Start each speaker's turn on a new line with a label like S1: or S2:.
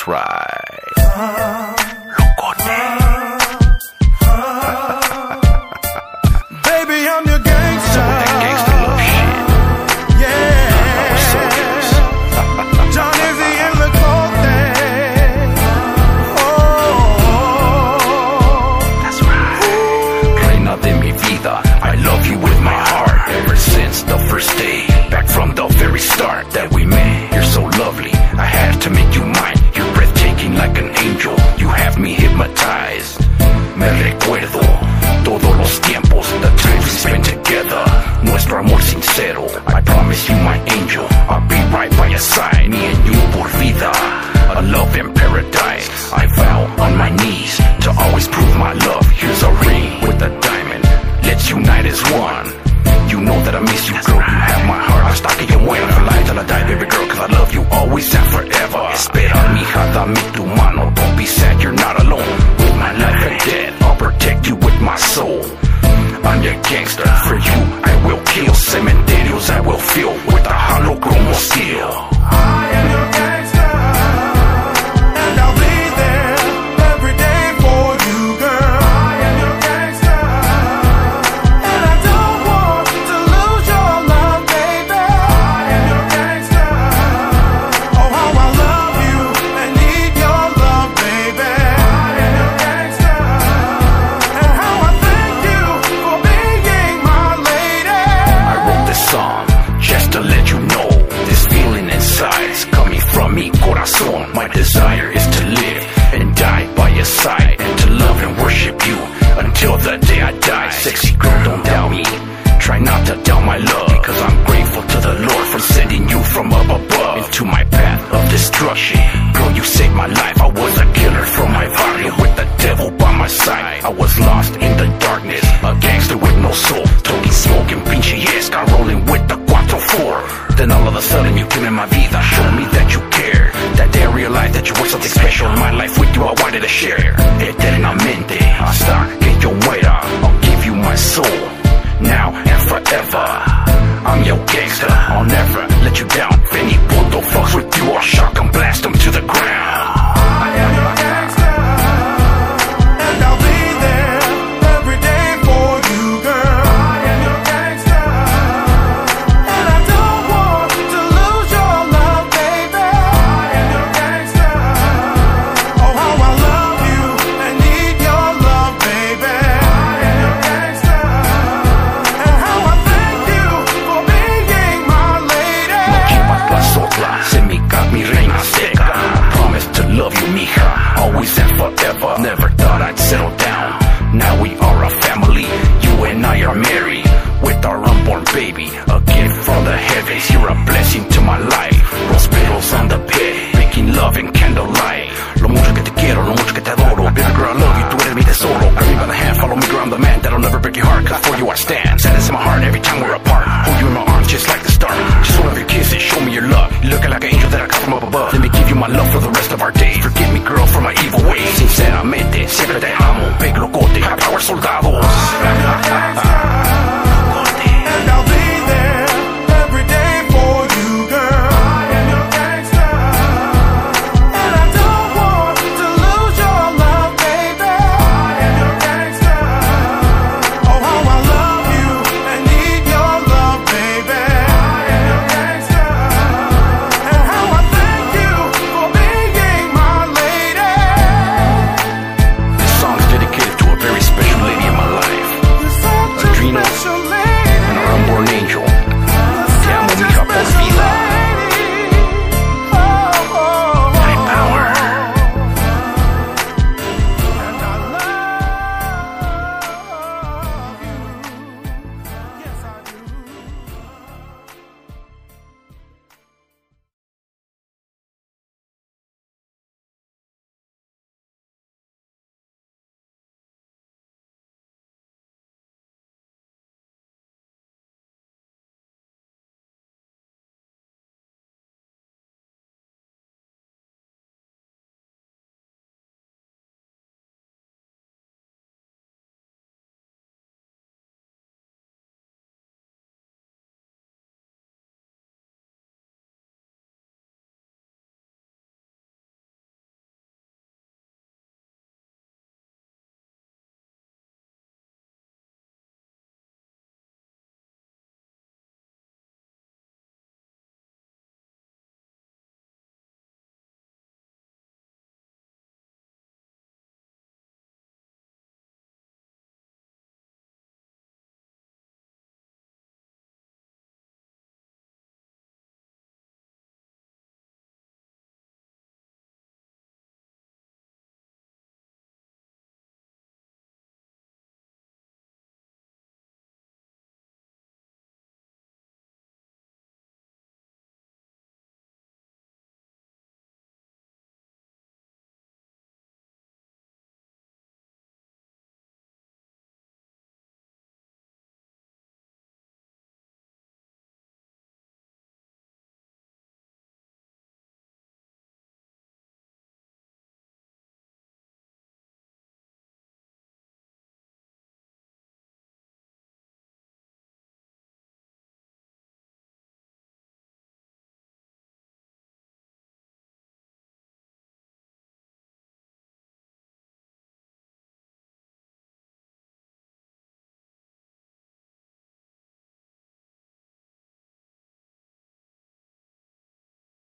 S1: That's right. I promise you, my angel, I'll be right by your side. Me and you por vida, a love in paradise. I vow on my knees to always prove my love. Here's a ring with a diamond. Let's unite as one. You know that I miss you, girl. You have my heart. Hasta que yo muera. Fly till I die, baby girl, cause I love you always and forever. Espera, mija, dame tu mano. Don't be sad, you're not alone. With my life and death, I'll protect you with my soul. I'm your gangster. For you, I will kill cementerios. I wanted to share always and forever. Never thought I'd settle down. Now we are a family. You and I are married with our unborn baby. A gift from the heavens. You're a blessing to my life. Rose petals on the bed, making love in candlelight. Lo mucho que te quiero, lo mucho que te adoro. Baby girl, I love you, tú eres mi tesoro. Grab me by the hand, follow me, girl, I'm the man that'll never break your heart. Cause for you I stand. Sadness in my heart every time we're apart. Hold you in my arms just like the start. Just one of your kisses, show me your love. Looking like an angel that I got from up above. Let me give you my love for the rest of our days. Forgive me, girl, for my evil ways. Sinceramente, siempre te amo. Big Lokote, high power soldados.